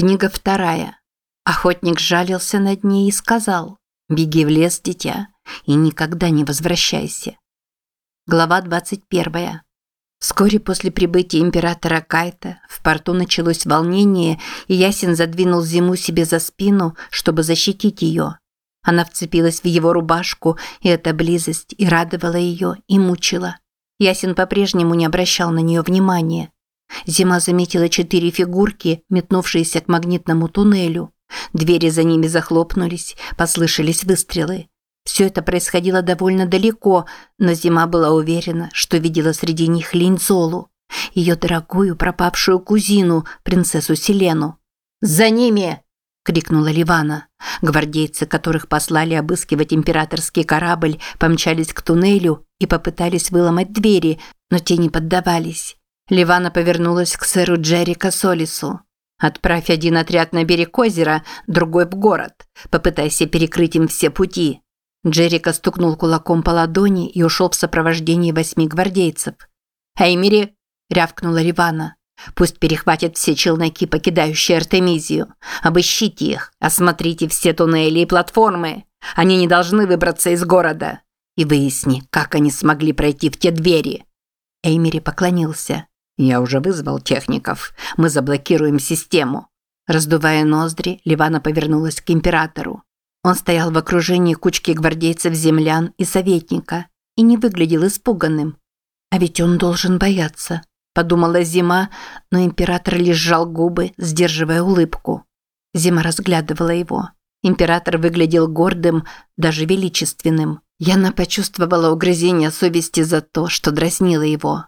Книга вторая. Охотник жалился над ней и сказал «Беги в лес, дитя, и никогда не возвращайся». Глава 21. Вскоре после прибытия императора Кайта в порту началось волнение, и Ясин задвинул Зиму себе за спину, чтобы защитить ее. Она вцепилась в его рубашку, и эта близость и радовала ее, и мучила. Ясин по-прежнему не обращал на нее внимания. Зима заметила четыре фигурки, метнувшиеся к магнитному туннелю. Двери за ними захлопнулись, послышались выстрелы. Все это происходило довольно далеко, но Зима была уверена, что видела среди них Линзолу, ее дорогую пропавшую кузину, принцессу Селену. «За ними!» – крикнула Ливана. Гвардейцы, которых послали обыскивать императорский корабль, помчались к туннелю и попытались выломать двери, но те не поддавались. Ливана повернулась к сэру Джерика Солису. «Отправь один отряд на берег озера, другой в город. Попытайся перекрыть им все пути». Джерика стукнул кулаком по ладони и ушел в сопровождении восьми гвардейцев. «Эймери!» – рявкнула Ливана. «Пусть перехватят все челноки, покидающие Артемизию. Обыщите их, осмотрите все туннели и платформы. Они не должны выбраться из города. И выясни, как они смогли пройти в те двери». Эймери поклонился. «Я уже вызвал техников. Мы заблокируем систему». Раздувая ноздри, Ливана повернулась к императору. Он стоял в окружении кучки гвардейцев-землян и советника и не выглядел испуганным. «А ведь он должен бояться», – подумала Зима, но император лишь сжал губы, сдерживая улыбку. Зима разглядывала его. Император выглядел гордым, даже величественным. Яна почувствовала угрызение совести за то, что дразнила его.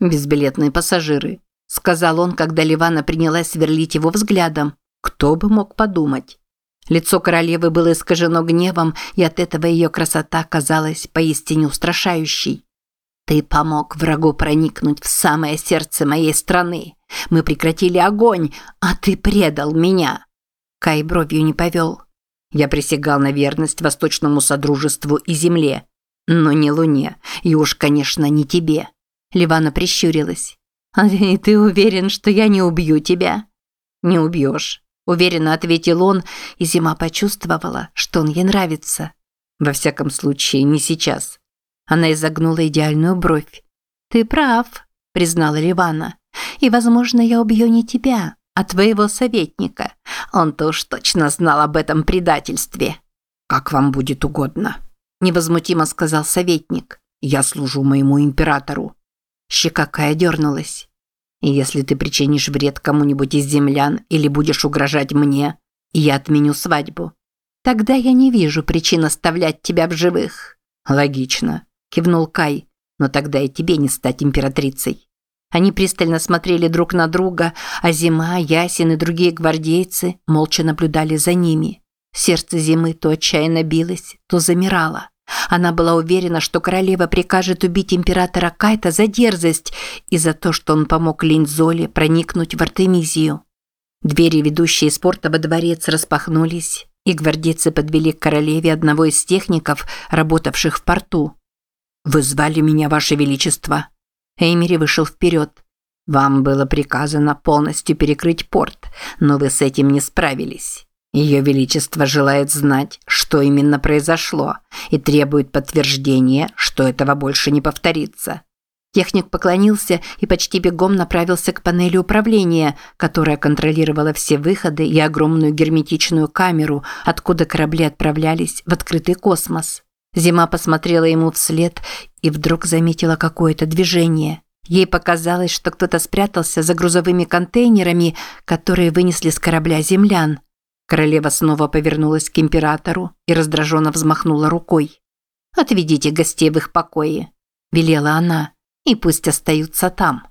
«Безбилетные пассажиры», – сказал он, когда Ливана принялась сверлить его взглядом. «Кто бы мог подумать?» Лицо королевы было искажено гневом, и от этого ее красота казалась поистине устрашающей. «Ты помог врагу проникнуть в самое сердце моей страны. Мы прекратили огонь, а ты предал меня!» Кай бровью не повел. Я присягал на верность Восточному Содружеству и Земле, но не Луне, и уж, конечно, не тебе. Ливана прищурилась. «А и ты уверен, что я не убью тебя?» «Не убьешь», – уверенно ответил он, и Зима почувствовала, что он ей нравится. «Во всяком случае, не сейчас». Она изогнула идеальную бровь. «Ты прав», – признала Ливана. «И, возможно, я убью не тебя, а твоего советника. Он-то уж точно знал об этом предательстве». «Как вам будет угодно», – невозмутимо сказал советник. «Я служу моему императору». Щека Кая дернулась. «Если ты причинишь вред кому-нибудь из землян или будешь угрожать мне, я отменю свадьбу. Тогда я не вижу причин оставлять тебя в живых». «Логично», – кивнул Кай. «Но тогда и тебе не стать императрицей». Они пристально смотрели друг на друга, а Зима, Ясин и другие гвардейцы молча наблюдали за ними. Сердце Зимы то отчаянно билось, то замирало. Она была уверена, что королева прикажет убить императора Кайта за дерзость и за то, что он помог Линзоле проникнуть в Артемизию. Двери, ведущие из порта во дворец, распахнулись, и гвардейцы подвели к королеве одного из техников, работавших в порту. «Вы звали меня, Ваше Величество?» Эймери вышел вперед. «Вам было приказано полностью перекрыть порт, но вы с этим не справились. Ее Величество желает знать, что именно произошло, и требует подтверждения, что этого больше не повторится. Техник поклонился и почти бегом направился к панели управления, которая контролировала все выходы и огромную герметичную камеру, откуда корабли отправлялись в открытый космос. Зима посмотрела ему вслед и вдруг заметила какое-то движение. Ей показалось, что кто-то спрятался за грузовыми контейнерами, которые вынесли с корабля землян. Королева снова повернулась к императору и раздраженно взмахнула рукой. «Отведите гостей в их покои», – велела она, – «и пусть остаются там».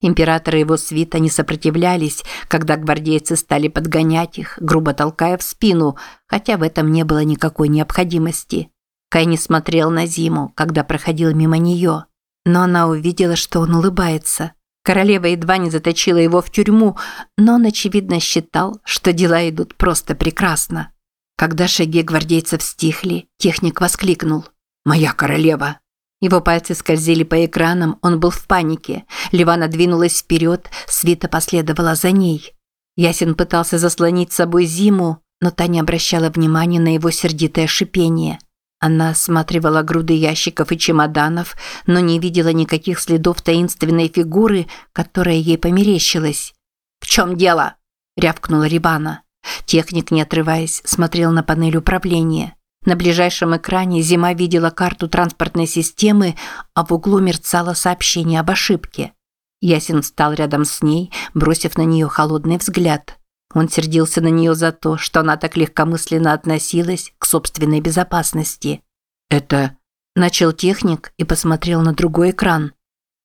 Император и его свита не сопротивлялись, когда гвардейцы стали подгонять их, грубо толкая в спину, хотя в этом не было никакой необходимости. Кай не смотрел на Зиму, когда проходил мимо нее, но она увидела, что он улыбается. Королева едва не заточила его в тюрьму, но он, очевидно, считал, что дела идут просто прекрасно. Когда шаги гвардейцев стихли, техник воскликнул. «Моя королева!» Его пальцы скользили по экранам, он был в панике. Ливана двинулась вперед, свита последовала за ней. Ясен пытался заслонить с собой зиму, но та не обращала внимания на его сердитое шипение. Она осматривала груды ящиков и чемоданов, но не видела никаких следов таинственной фигуры, которая ей померещилась. «В чем дело?» – рявкнула Рибана. Техник, не отрываясь, смотрел на панель управления. На ближайшем экране Зима видела карту транспортной системы, а в углу мерцало сообщение об ошибке. Ясен встал рядом с ней, бросив на нее холодный взгляд. Он сердился на нее за то, что она так легкомысленно относилась к собственной безопасности. «Это...» – начал техник и посмотрел на другой экран.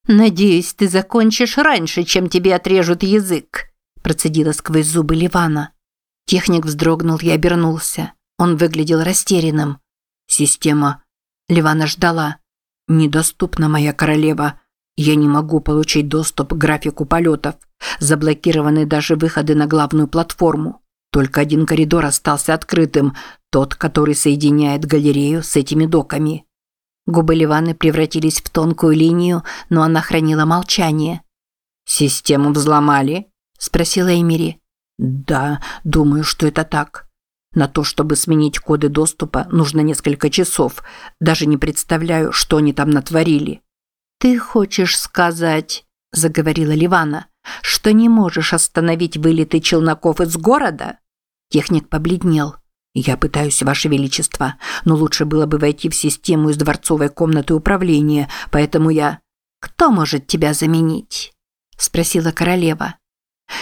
«Надеюсь, ты закончишь раньше, чем тебе отрежут язык», – процедила сквозь зубы Ливана. Техник вздрогнул и обернулся. Он выглядел растерянным. «Система...» Ливана ждала. «Недоступна, моя королева. Я не могу получить доступ к графику полетов. Заблокированы даже выходы на главную платформу. Только один коридор остался открытым, тот, который соединяет галерею с этими доками. Губы Ливаны превратились в тонкую линию, но она хранила молчание. «Систему взломали?» – спросила Эмири. «Да, думаю, что это так. На то, чтобы сменить коды доступа, нужно несколько часов. Даже не представляю, что они там натворили». «Ты хочешь сказать...» – заговорила Ливана – что не можешь остановить вылеты челноков из города?» Техник побледнел. «Я пытаюсь, Ваше Величество, но лучше было бы войти в систему из дворцовой комнаты управления, поэтому я...» «Кто может тебя заменить?» – спросила королева.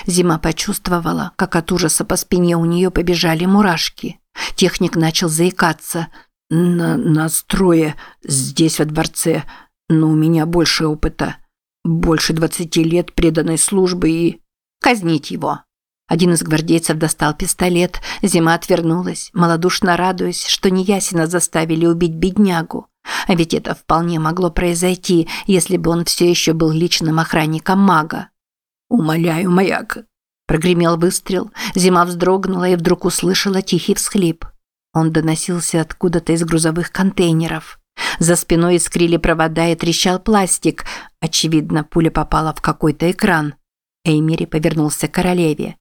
Зима почувствовала, как от ужаса по спине у нее побежали мурашки. Техник начал заикаться. «На настрое здесь, во дворце, но у меня больше опыта. Больше двадцати лет преданной службы и... Казнить его. Один из гвардейцев достал пистолет, Зима отвернулась, малодушно радуясь, что неясенно заставили убить беднягу. А ведь это вполне могло произойти, если бы он все еще был личным охранником мага. «Умоляю, маяк!» Прогремел выстрел, Зима вздрогнула и вдруг услышала тихий всхлип. Он доносился откуда-то из грузовых контейнеров. За спиной искрили провода и трещал пластик. Очевидно, пуля попала в какой-то экран. Эймери повернулся к королеве.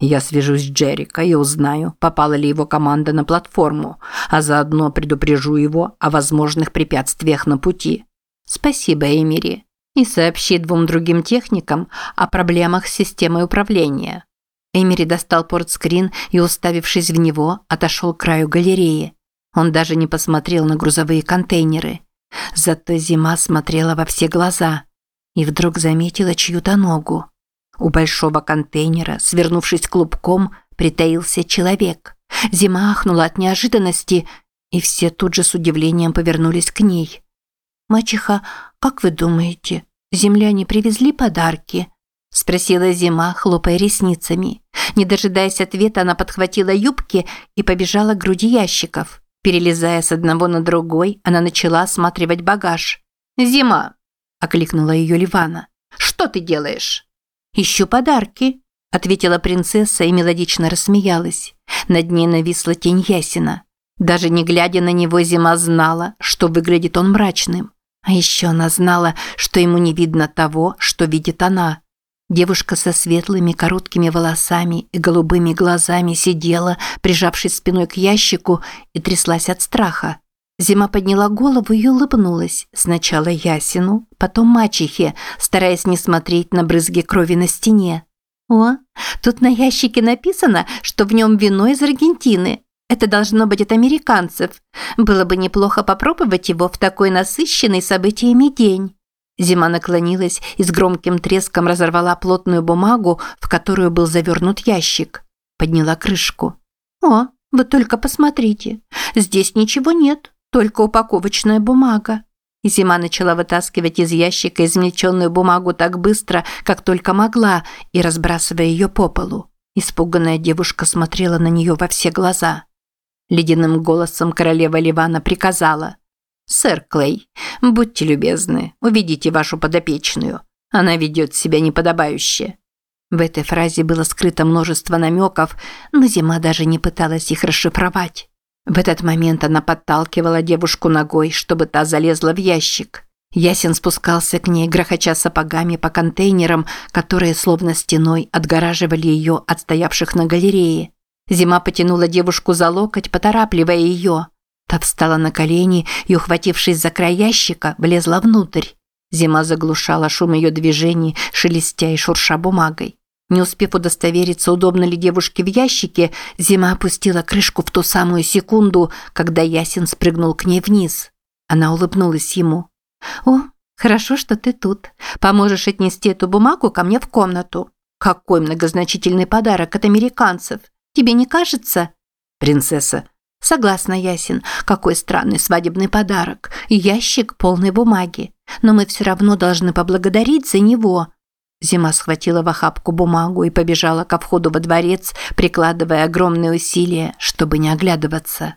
«Я свяжусь с Джерика и узнаю, попала ли его команда на платформу, а заодно предупрежу его о возможных препятствиях на пути». «Спасибо, Эймери. И сообщи двум другим техникам о проблемах с системой управления». Эймери достал портскрин и, уставившись в него, отошел к краю галереи. Он даже не посмотрел на грузовые контейнеры. Зато зима смотрела во все глаза и вдруг заметила чью-то ногу. У большого контейнера, свернувшись клубком, притаился человек. Зима ахнула от неожиданности, и все тут же с удивлением повернулись к ней. «Мачеха, как вы думаете, земляне привезли подарки?» – спросила Зима, хлопая ресницами. Не дожидаясь ответа, она подхватила юбки и побежала к груди ящиков. Перелезая с одного на другой, она начала осматривать багаж. «Зима!» – окликнула ее Ливана. «Что ты делаешь?» «Ищу подарки», – ответила принцесса и мелодично рассмеялась. Над ней нависла тень ясена. Даже не глядя на него, Зима знала, что выглядит он мрачным. А еще она знала, что ему не видно того, что видит она. Девушка со светлыми короткими волосами и голубыми глазами сидела, прижавшись спиной к ящику, и тряслась от страха. Зима подняла голову и улыбнулась. Сначала Ясину, потом мачехе, стараясь не смотреть на брызги крови на стене. «О, тут на ящике написано, что в нем вино из Аргентины. Это должно быть от американцев. Было бы неплохо попробовать его в такой насыщенный событиями день». Зима наклонилась и с громким треском разорвала плотную бумагу, в которую был завернут ящик. Подняла крышку. «О, вы только посмотрите. Здесь ничего нет, только упаковочная бумага». Зима начала вытаскивать из ящика измельченную бумагу так быстро, как только могла, и разбрасывая ее по полу. Испуганная девушка смотрела на нее во все глаза. Ледяным голосом королева Ливана приказала – «Сэр Клей, будьте любезны, уведите вашу подопечную. Она ведет себя неподобающе». В этой фразе было скрыто множество намеков, но Зима даже не пыталась их расшифровать. В этот момент она подталкивала девушку ногой, чтобы та залезла в ящик. Ясен спускался к ней, грохоча сапогами по контейнерам, которые словно стеной отгораживали ее от стоявших на галерее. Зима потянула девушку за локоть, поторапливая ее. Та встала на колени и, ухватившись за край ящика, влезла внутрь. Зима заглушала шум ее движений, шелестя и шурша бумагой. Не успев удостовериться, удобно ли девушке в ящике, Зима опустила крышку в ту самую секунду, когда Ясен спрыгнул к ней вниз. Она улыбнулась ему. «О, хорошо, что ты тут. Поможешь отнести эту бумагу ко мне в комнату. Какой многозначительный подарок от американцев. Тебе не кажется?» «Принцесса». «Согласна, Ясин. Какой странный свадебный подарок. Ящик полной бумаги. Но мы все равно должны поблагодарить за него». Зима схватила в охапку бумагу и побежала ко входу во дворец, прикладывая огромные усилия, чтобы не оглядываться.